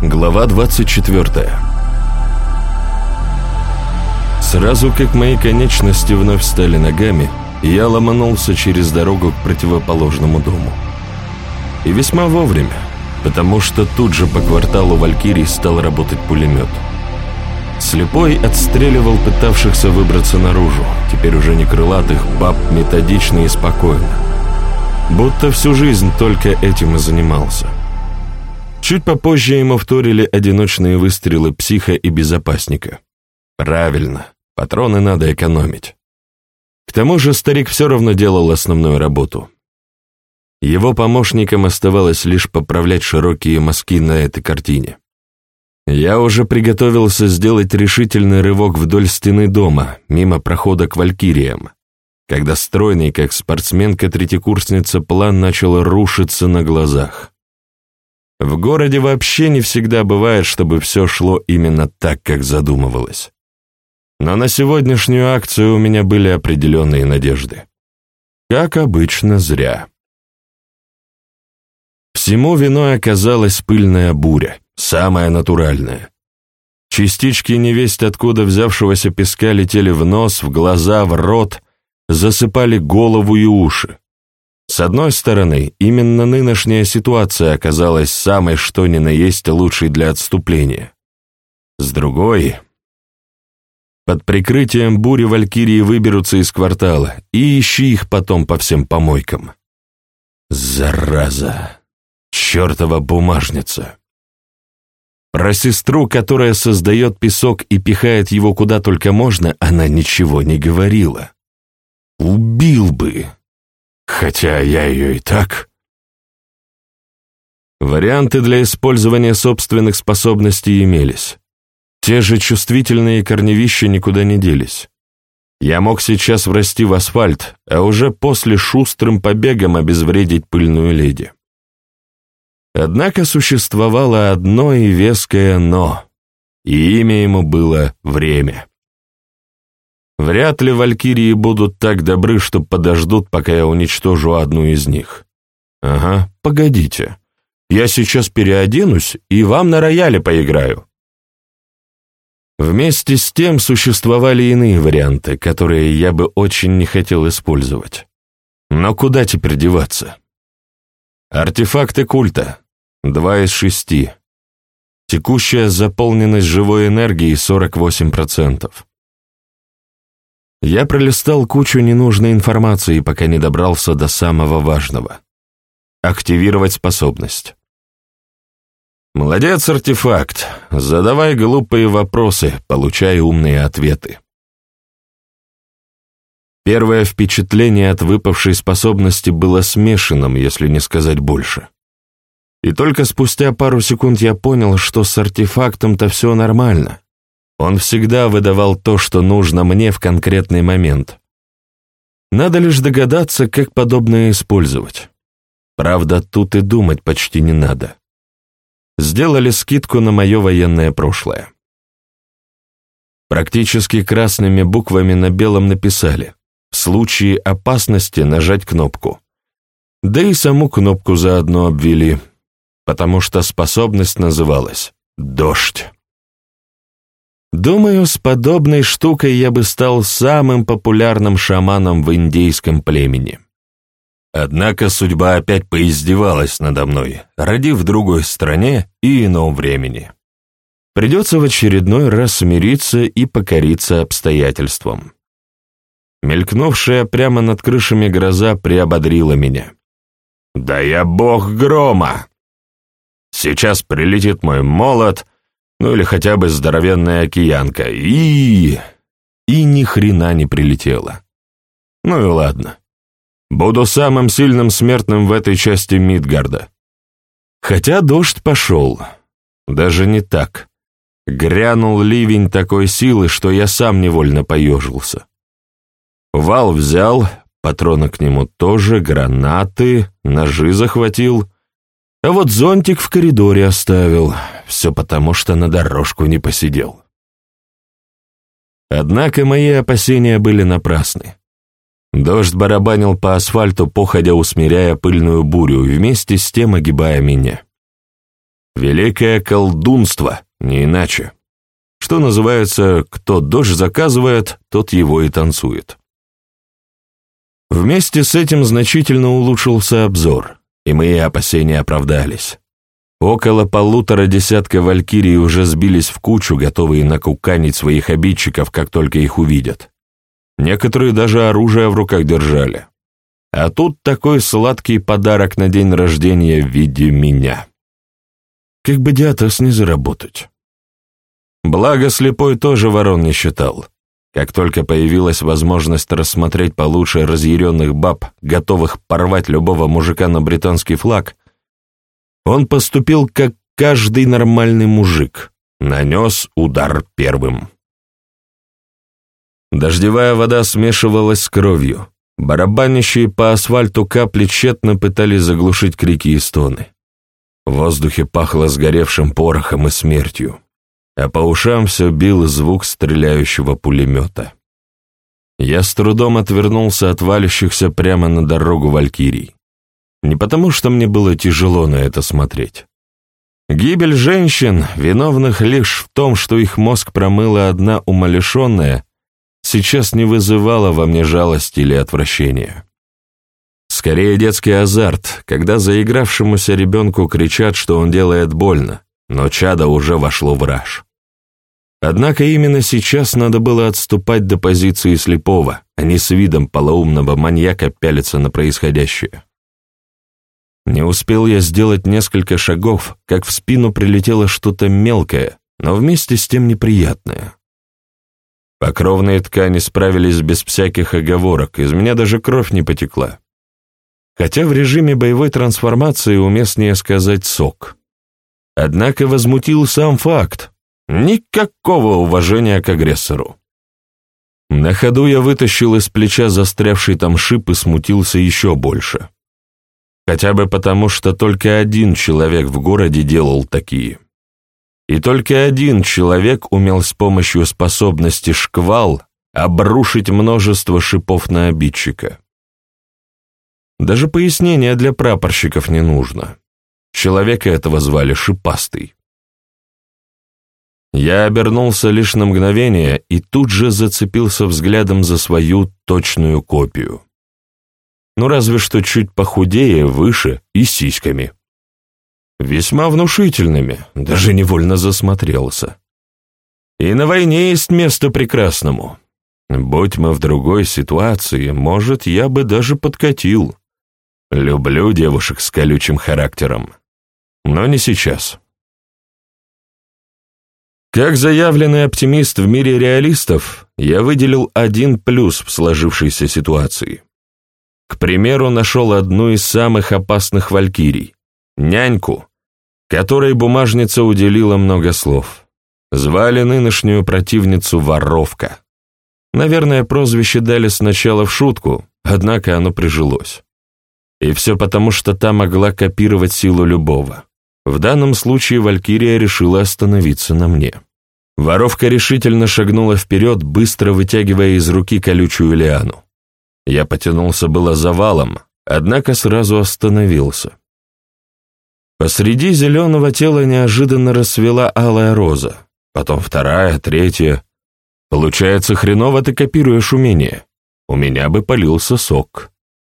Глава 24 Сразу как мои конечности вновь стали ногами, я ломанулся через дорогу к противоположному дому. И весьма вовремя, потому что тут же по кварталу Валькирий стал работать пулемет. Слепой отстреливал пытавшихся выбраться наружу, теперь уже не крылатых, баб методично и спокойно. Будто всю жизнь только этим и занимался. Чуть попозже ему вторили одиночные выстрелы психа и безопасника. Правильно, патроны надо экономить. К тому же старик все равно делал основную работу. Его помощникам оставалось лишь поправлять широкие мазки на этой картине. Я уже приготовился сделать решительный рывок вдоль стены дома, мимо прохода к валькириям, когда стройный, как спортсменка-третьекурсница, план начал рушиться на глазах. В городе вообще не всегда бывает, чтобы все шло именно так, как задумывалось. Но на сегодняшнюю акцию у меня были определенные надежды. Как обычно, зря. Всему виной оказалась пыльная буря, самая натуральная. Частички невесть откуда взявшегося песка летели в нос, в глаза, в рот, засыпали голову и уши. С одной стороны, именно нынешняя ситуация оказалась самой что ни на есть лучшей для отступления. С другой, под прикрытием бури валькирии выберутся из квартала и ищи их потом по всем помойкам. Зараза! Чертова бумажница! Про сестру, которая создает песок и пихает его куда только можно, она ничего не говорила. Убил бы! Хотя я ее и так. Варианты для использования собственных способностей имелись. Те же чувствительные корневища никуда не делись. Я мог сейчас врасти в асфальт, а уже после шустрым побегом обезвредить пыльную леди. Однако существовало одно и веское «но», и имя ему было «время». Вряд ли валькирии будут так добры, что подождут, пока я уничтожу одну из них. Ага, погодите. Я сейчас переоденусь и вам на рояле поиграю. Вместе с тем существовали иные варианты, которые я бы очень не хотел использовать. Но куда теперь деваться? Артефакты культа. Два из шести. Текущая заполненность живой энергии 48%. Я пролистал кучу ненужной информации, пока не добрался до самого важного. Активировать способность. Молодец, артефакт. Задавай глупые вопросы, получай умные ответы. Первое впечатление от выпавшей способности было смешанным, если не сказать больше. И только спустя пару секунд я понял, что с артефактом-то все нормально. Он всегда выдавал то, что нужно мне в конкретный момент. Надо лишь догадаться, как подобное использовать. Правда, тут и думать почти не надо. Сделали скидку на мое военное прошлое. Практически красными буквами на белом написали «В случае опасности нажать кнопку». Да и саму кнопку заодно обвели, потому что способность называлась «Дождь». Думаю, с подобной штукой я бы стал самым популярным шаманом в индейском племени. Однако судьба опять поиздевалась надо мной, родив в другой стране и ином времени. Придется в очередной раз смириться и покориться обстоятельствам. Мелькнувшая прямо над крышами гроза приободрила меня. «Да я бог грома! Сейчас прилетит мой молот — ну или хотя бы здоровенная океанка, и... И ни хрена не прилетела. Ну и ладно. Буду самым сильным смертным в этой части Мидгарда. Хотя дождь пошел. Даже не так. Грянул ливень такой силы, что я сам невольно поежился. Вал взял, патроны к нему тоже, гранаты, ножи захватил — а вот зонтик в коридоре оставил, все потому, что на дорожку не посидел. Однако мои опасения были напрасны. Дождь барабанил по асфальту, походя усмиряя пыльную бурю, вместе с тем огибая меня. Великое колдунство, не иначе. Что называется, кто дождь заказывает, тот его и танцует. Вместе с этим значительно улучшился обзор, и мои опасения оправдались. Около полутора десятка валькирий уже сбились в кучу, готовые накуканить своих обидчиков, как только их увидят. Некоторые даже оружие в руках держали. А тут такой сладкий подарок на день рождения в виде меня. Как бы диатос не заработать. Благо, слепой тоже ворон не считал. Как только появилась возможность рассмотреть получше разъяренных баб, готовых порвать любого мужика на британский флаг, он поступил как каждый нормальный мужик, нанес удар первым. Дождевая вода смешивалась с кровью. Барабанящие по асфальту капли тщетно пытались заглушить крики и стоны. В воздухе пахло сгоревшим порохом и смертью, а по ушам все бил звук стреляющего пулемета. Я с трудом отвернулся от валящихся прямо на дорогу валькирий. Не потому, что мне было тяжело на это смотреть. Гибель женщин, виновных лишь в том, что их мозг промыла одна умалишенная, сейчас не вызывала во мне жалости или отвращения. Скорее детский азарт, когда заигравшемуся ребенку кричат, что он делает больно, но чадо уже вошло в раж. Однако именно сейчас надо было отступать до позиции слепого, а не с видом полоумного маньяка пялиться на происходящее. Не успел я сделать несколько шагов, как в спину прилетело что-то мелкое, но вместе с тем неприятное. Покровные ткани справились без всяких оговорок, из меня даже кровь не потекла. Хотя в режиме боевой трансформации уместнее сказать «сок». Однако возмутил сам факт. Никакого уважения к агрессору. На ходу я вытащил из плеча застрявший там шип и смутился еще больше. Хотя бы потому, что только один человек в городе делал такие. И только один человек умел с помощью способности шквал обрушить множество шипов на обидчика. Даже пояснения для прапорщиков не нужно. Человека этого звали Шипастый. Я обернулся лишь на мгновение и тут же зацепился взглядом за свою точную копию ну разве что чуть похудее, выше и сиськами. Весьма внушительными, даже невольно засмотрелся. И на войне есть место прекрасному. Будь мы в другой ситуации, может, я бы даже подкатил. Люблю девушек с колючим характером. Но не сейчас. Как заявленный оптимист в мире реалистов, я выделил один плюс в сложившейся ситуации. К примеру, нашел одну из самых опасных валькирий — няньку, которой бумажница уделила много слов. Звали нынешнюю противницу Воровка. Наверное, прозвище дали сначала в шутку, однако оно прижилось. И все потому, что та могла копировать силу любого. В данном случае Валькирия решила остановиться на мне. Воровка решительно шагнула вперед, быстро вытягивая из руки колючую лиану. Я потянулся было завалом, однако сразу остановился. Посреди зеленого тела неожиданно расцвела алая роза, потом вторая, третья. Получается, хреново ты копируешь умение. У меня бы полился сок.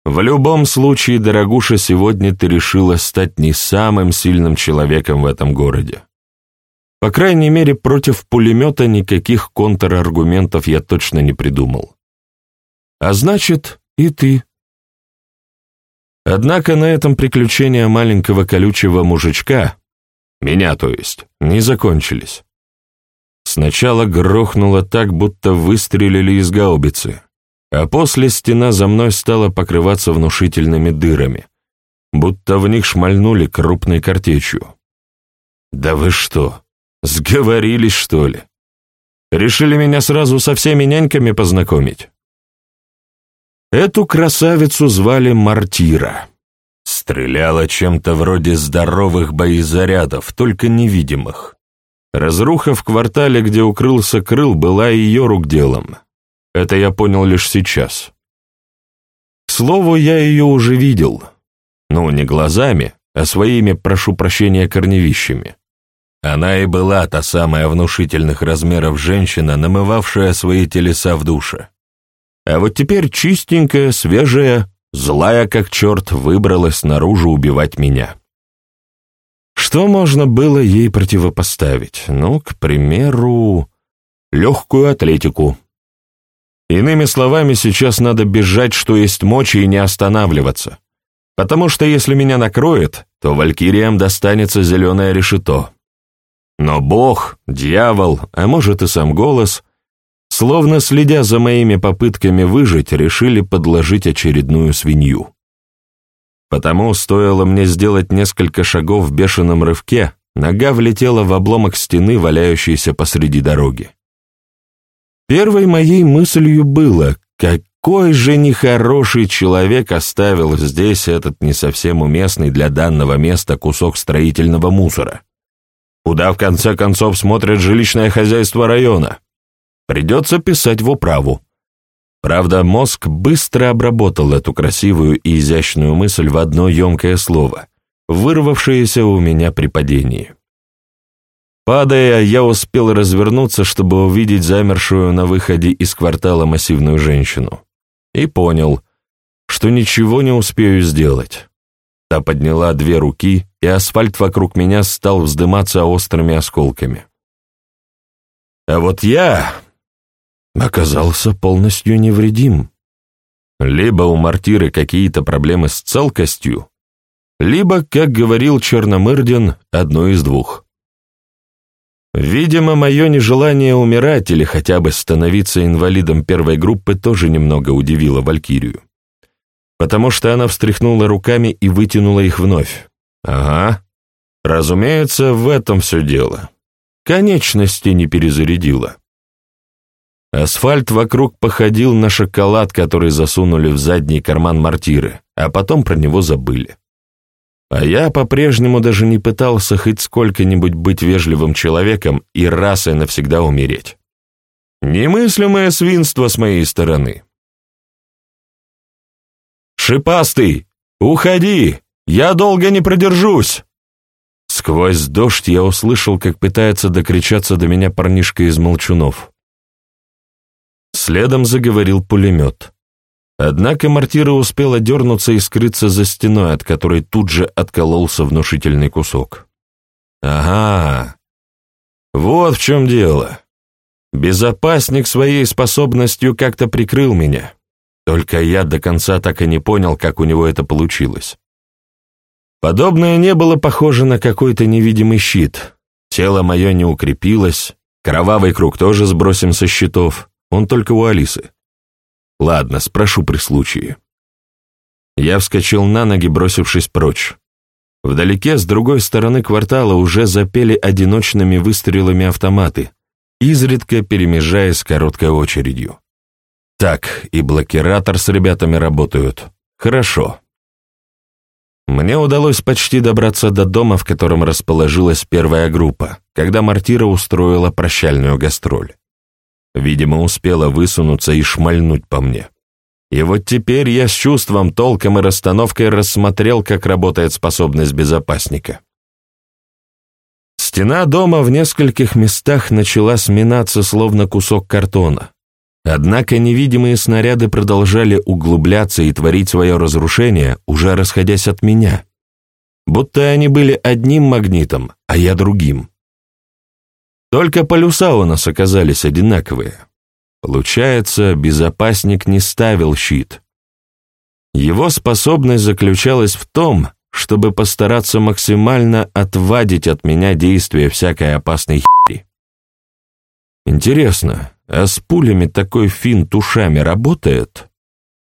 В любом случае, дорогуша, сегодня ты решила стать не самым сильным человеком в этом городе. По крайней мере, против пулемета никаких контраргументов я точно не придумал. А значит, и ты. Однако на этом приключения маленького колючего мужичка, меня то есть, не закончились. Сначала грохнуло так, будто выстрелили из гаубицы, а после стена за мной стала покрываться внушительными дырами, будто в них шмальнули крупной картечью. «Да вы что, сговорились, что ли? Решили меня сразу со всеми няньками познакомить?» Эту красавицу звали Мартира. Стреляла чем-то вроде здоровых боезарядов, только невидимых. Разруха в квартале, где укрылся крыл, была ее рук делом. Это я понял лишь сейчас. К слову, я ее уже видел. Ну, не глазами, а своими, прошу прощения, корневищами. Она и была та самая внушительных размеров женщина, намывавшая свои телеса в душе. А вот теперь чистенькая, свежая, злая как черт, выбралась наружу убивать меня. Что можно было ей противопоставить? Ну, к примеру, легкую атлетику. Иными словами, сейчас надо бежать, что есть мочи, и не останавливаться. Потому что если меня накроет, то валькириям достанется зеленое решето. Но Бог, дьявол, а может и сам голос, словно следя за моими попытками выжить, решили подложить очередную свинью. Потому стоило мне сделать несколько шагов в бешеном рывке, нога влетела в обломок стены, валяющийся посреди дороги. Первой моей мыслью было, какой же нехороший человек оставил здесь этот не совсем уместный для данного места кусок строительного мусора. Куда в конце концов смотрит жилищное хозяйство района? Придется писать в управу. Правда, мозг быстро обработал эту красивую и изящную мысль в одно емкое слово, вырвавшееся у меня при падении. Падая, я успел развернуться, чтобы увидеть замершую на выходе из квартала массивную женщину. И понял, что ничего не успею сделать. Та подняла две руки, и асфальт вокруг меня стал вздыматься острыми осколками. А вот я оказался полностью невредим. Либо у мартиры какие-то проблемы с целкостью, либо, как говорил Черномырдин, одно из двух. Видимо, мое нежелание умирать или хотя бы становиться инвалидом первой группы тоже немного удивило Валькирию потому что она встряхнула руками и вытянула их вновь. Ага. Разумеется, в этом все дело. Конечности не перезарядила. Асфальт вокруг походил на шоколад, который засунули в задний карман мортиры, а потом про него забыли. А я по-прежнему даже не пытался хоть сколько-нибудь быть вежливым человеком и раз и навсегда умереть. Немыслимое свинство с моей стороны. «Шипастый! Уходи! Я долго не продержусь!» Сквозь дождь я услышал, как пытается докричаться до меня парнишка из молчунов. Следом заговорил пулемет. Однако мортира успела дернуться и скрыться за стеной, от которой тут же откололся внушительный кусок. «Ага, вот в чем дело. Безопасник своей способностью как-то прикрыл меня. Только я до конца так и не понял, как у него это получилось. Подобное не было похоже на какой-то невидимый щит. Тело мое не укрепилось, кровавый круг тоже сбросим со счетов, он только у Алисы. Ладно, спрошу при случае. Я вскочил на ноги, бросившись прочь. Вдалеке, с другой стороны квартала, уже запели одиночными выстрелами автоматы, изредка перемежаясь короткой очередью. Так, и блокиратор с ребятами работают. Хорошо. Мне удалось почти добраться до дома, в котором расположилась первая группа, когда Мартира устроила прощальную гастроль. Видимо, успела высунуться и шмальнуть по мне. И вот теперь я с чувством, толком и расстановкой рассмотрел, как работает способность безопасника. Стена дома в нескольких местах начала сминаться, словно кусок картона. Однако невидимые снаряды продолжали углубляться и творить свое разрушение, уже расходясь от меня. Будто они были одним магнитом, а я другим. Только полюса у нас оказались одинаковые. Получается, безопасник не ставил щит. Его способность заключалась в том, чтобы постараться максимально отвадить от меня действия всякой опасной хери. Интересно, а с пулями такой финт ушами работает?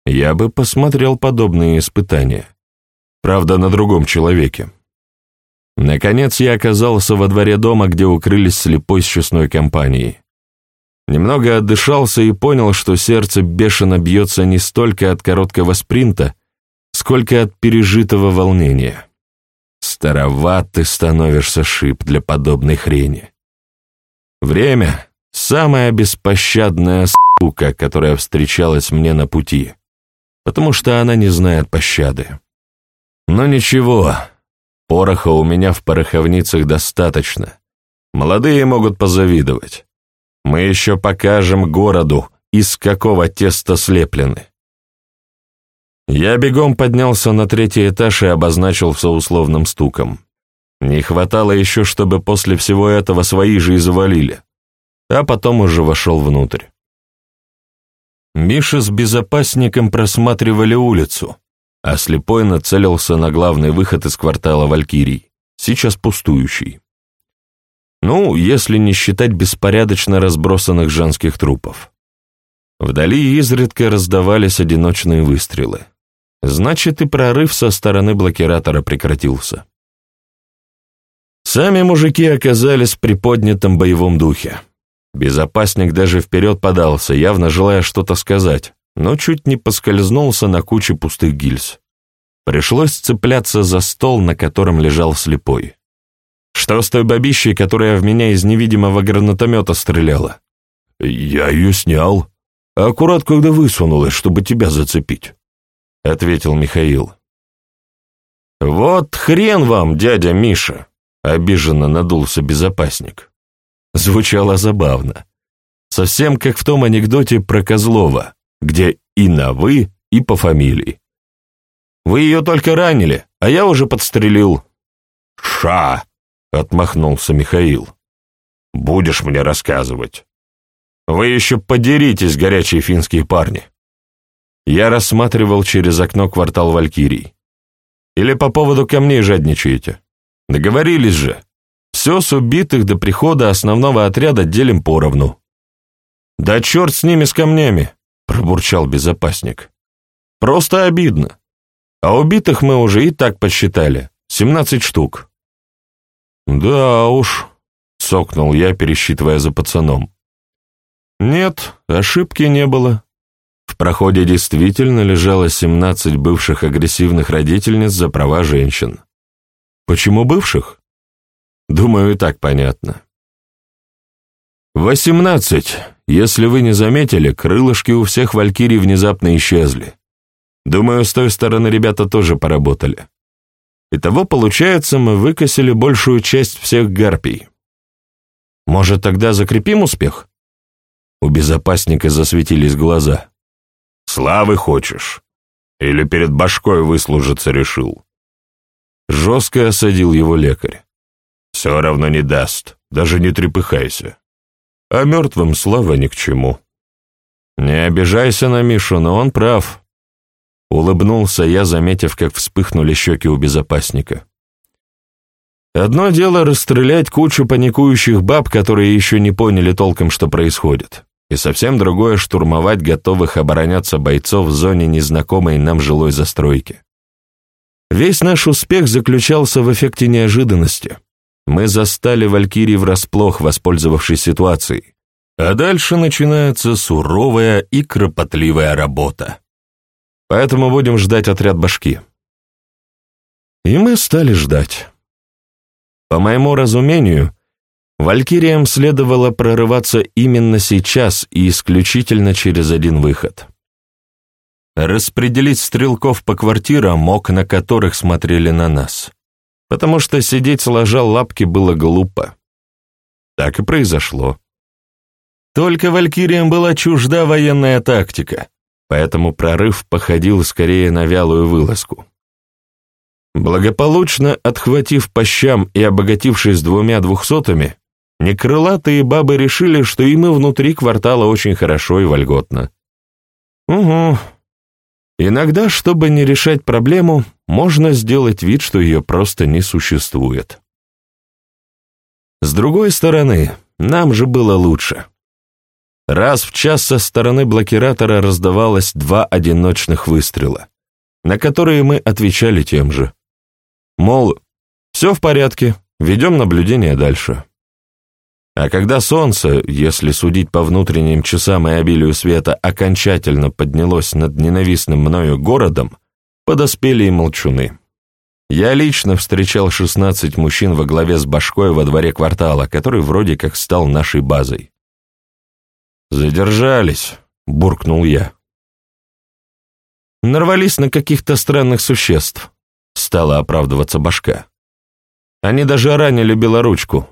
Я бы посмотрел подобные испытания. Правда, на другом человеке. Наконец я оказался во дворе дома, где укрылись слепой с честной компанией. Немного отдышался и понял, что сердце бешено бьется не столько от короткого спринта, сколько от пережитого волнения. Староват ты становишься, шип, для подобной хрени. Время Самая беспощадная сука, которая встречалась мне на пути, потому что она не знает пощады. Но ничего, Пороха у меня в пороховницах достаточно. Молодые могут позавидовать. Мы еще покажем городу, из какого теста слеплены. Я бегом поднялся на третий этаж и обозначился условным стуком. Не хватало еще, чтобы после всего этого свои же и завалили. А потом уже вошел внутрь. Миша с безопасником просматривали улицу, а слепой нацелился на главный выход из квартала Валькирий, сейчас пустующий. Ну, если не считать беспорядочно разбросанных женских трупов. Вдали изредка раздавались одиночные выстрелы. Значит, и прорыв со стороны блокиратора прекратился. Сами мужики оказались в приподнятом боевом духе. Безопасник даже вперед подался, явно желая что-то сказать, но чуть не поскользнулся на куче пустых гильз. Пришлось цепляться за стол, на котором лежал слепой. «Что с той бабищей, которая в меня из невидимого гранатомета стреляла?» «Я ее снял. Аккурат, когда высунулась, чтобы тебя зацепить», — ответил Михаил. «Вот хрен вам, дядя Миша!» Обиженно надулся безопасник. Звучало забавно. Совсем как в том анекдоте про Козлова, где и на «вы», и по фамилии. «Вы ее только ранили, а я уже подстрелил». «Ша!» — отмахнулся Михаил. «Будешь мне рассказывать. Вы еще подеритесь, горячие финские парни». Я рассматривал через окно квартал Валькирий. «Или по поводу камней жадничаете?» Договорились же. Все с убитых до прихода основного отряда делим поровну. Да черт с ними, с камнями, пробурчал безопасник. Просто обидно. А убитых мы уже и так подсчитали. Семнадцать штук. Да уж, цокнул я, пересчитывая за пацаном. Нет, ошибки не было. В проходе действительно лежало семнадцать бывших агрессивных родительниц за права женщин. Почему бывших? Думаю, и так понятно. Восемнадцать. Если вы не заметили, крылышки у всех валькирий внезапно исчезли. Думаю, с той стороны ребята тоже поработали. Итого, получается, мы выкосили большую часть всех гарпий. Может, тогда закрепим успех? У безопасника засветились глаза. Славы хочешь? Или перед башкой выслужиться решил? Жестко осадил его лекарь. «Все равно не даст, даже не трепыхайся. А мертвым слава ни к чему». «Не обижайся на Мишу, но он прав», — улыбнулся я, заметив, как вспыхнули щеки у безопасника. «Одно дело расстрелять кучу паникующих баб, которые еще не поняли толком, что происходит, и совсем другое — штурмовать готовых обороняться бойцов в зоне незнакомой нам жилой застройки. Весь наш успех заключался в эффекте неожиданности. Мы застали Валькирий врасплох, воспользовавшись ситуацией. А дальше начинается суровая и кропотливая работа. Поэтому будем ждать отряд башки. И мы стали ждать. По моему разумению, Валькириям следовало прорываться именно сейчас и исключительно через один выход распределить стрелков по квартирам, окна которых смотрели на нас, потому что сидеть сложа лапки было глупо. Так и произошло. Только валькириям была чужда военная тактика, поэтому прорыв походил скорее на вялую вылазку. Благополучно отхватив по щам и обогатившись двумя двухсотами, некрылатые бабы решили, что им и внутри квартала очень хорошо и вольготно. Угу, Иногда, чтобы не решать проблему, можно сделать вид, что ее просто не существует. С другой стороны, нам же было лучше. Раз в час со стороны блокиратора раздавалось два одиночных выстрела, на которые мы отвечали тем же. Мол, все в порядке, ведем наблюдение дальше. А когда солнце, если судить по внутренним часам и обилию света, окончательно поднялось над ненавистным мною городом, подоспели и молчуны. Я лично встречал 16 мужчин во главе с башкой во дворе квартала, который вроде как стал нашей базой. «Задержались», — буркнул я. «Нарвались на каких-то странных существ», — стала оправдываться башка. Они даже ранили белоручку.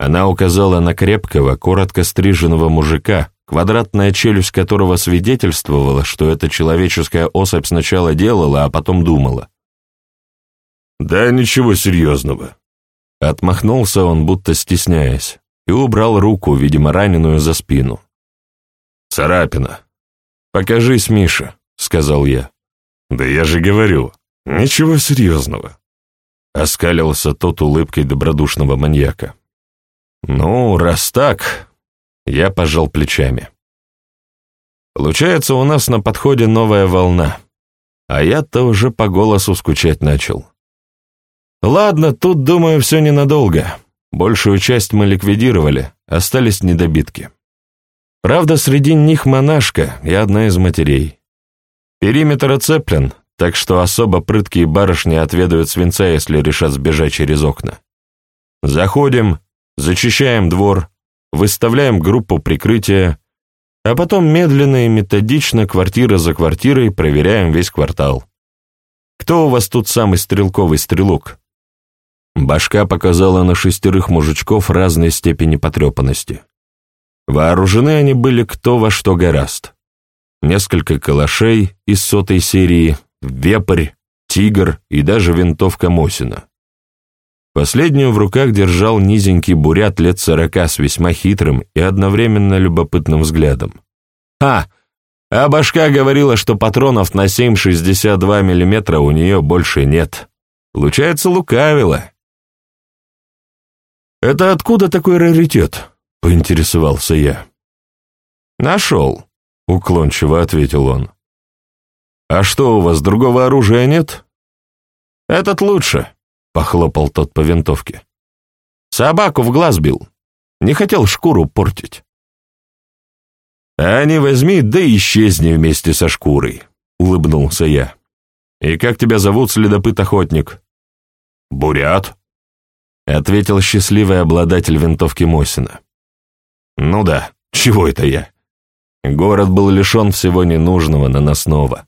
Она указала на крепкого, коротко стриженного мужика, квадратная челюсть которого свидетельствовала, что эта человеческая особь сначала делала, а потом думала. «Да ничего серьезного». Отмахнулся он, будто стесняясь, и убрал руку, видимо, раненую за спину. «Царапина. Покажись, Миша», — сказал я. «Да я же говорю, ничего серьезного», — оскалился тот улыбкой добродушного маньяка. «Ну, раз так, я пожал плечами. Получается, у нас на подходе новая волна. А я-то уже по голосу скучать начал. Ладно, тут, думаю, все ненадолго. Большую часть мы ликвидировали, остались недобитки. Правда, среди них монашка и одна из матерей. Периметр оцеплен, так что особо прыткие барышни отведают свинца, если решат сбежать через окна. Заходим, зачищаем двор, выставляем группу прикрытия, а потом медленно и методично, квартира за квартирой, проверяем весь квартал. Кто у вас тут самый стрелковый стрелок? Башка показала на шестерых мужичков разной степени потрепанности. Вооружены они были кто во что гораст. Несколько калашей из сотой серии, вепрь, тигр и даже винтовка Мосина. Последнюю в руках держал низенький бурят лет сорока с весьма хитрым и одновременно любопытным взглядом. «Ха! А башка говорила, что патронов на 7,62 мм у нее больше нет. Получается, лукавила». «Это откуда такой раритет?» — поинтересовался я. «Нашел», — уклончиво ответил он. «А что, у вас другого оружия нет?» «Этот лучше», — похлопал тот по винтовке. «Собаку в глаз бил. Не хотел шкуру портить». «А не возьми, да исчезни вместе со шкурой», — улыбнулся я. «И как тебя зовут, следопыт-охотник?» «Бурят», — ответил счастливый обладатель винтовки Мосина. «Ну да, чего это я?» Город был лишен всего ненужного, наносного.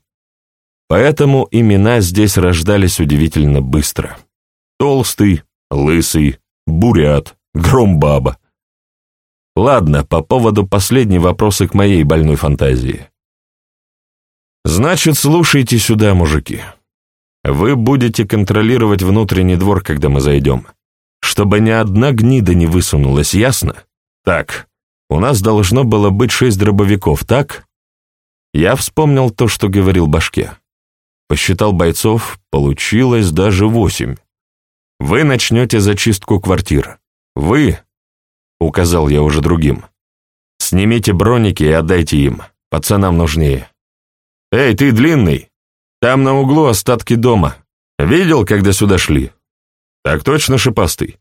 Поэтому имена здесь рождались удивительно быстро. Толстый, лысый, бурят, громбаба. Ладно, по поводу последней вопроса к моей больной фантазии. Значит, слушайте сюда, мужики. Вы будете контролировать внутренний двор, когда мы зайдем. Чтобы ни одна гнида не высунулась, ясно? Так, у нас должно было быть шесть дробовиков, так? Я вспомнил то, что говорил Башке. Посчитал бойцов, получилось даже восемь. Вы начнете зачистку квартир. Вы, указал я уже другим, снимите броники и отдайте им, пацанам нужнее. Эй, ты длинный, там на углу остатки дома. Видел, когда сюда шли? Так точно, шипастый.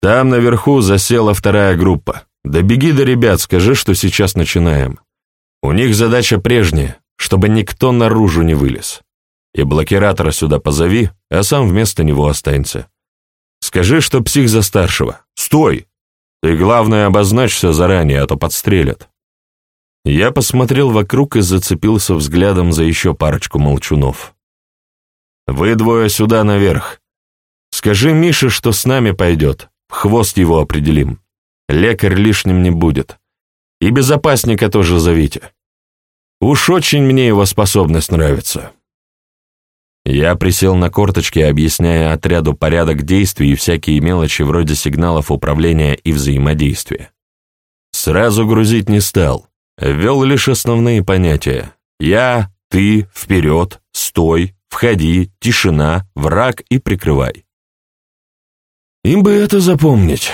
Там наверху засела вторая группа. Да беги до ребят, скажи, что сейчас начинаем. У них задача прежняя, чтобы никто наружу не вылез. И блокиратора сюда позови, а сам вместо него останься. Скажи, что псих за старшего. Стой! Ты, главное, обозначься заранее, а то подстрелят. Я посмотрел вокруг и зацепился взглядом за еще парочку молчунов. Вы двое сюда наверх. Скажи Мише, что с нами пойдет. Хвост его определим. Лекарь лишним не будет. И безопасника тоже зовите. Уж очень мне его способность нравится. Я присел на корточки, объясняя отряду порядок действий и всякие мелочи вроде сигналов управления и взаимодействия. Сразу грузить не стал, ввел лишь основные понятия. Я, ты, вперед, стой, входи, тишина, враг и прикрывай. Им бы это запомнить.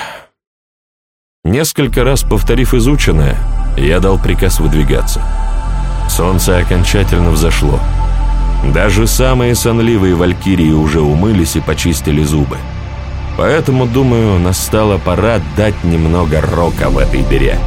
Несколько раз повторив изученное, я дал приказ выдвигаться. Солнце окончательно взошло. Даже самые сонливые валькирии уже умылись и почистили зубы. Поэтому, думаю, настала пора дать немного рока в этой дыре.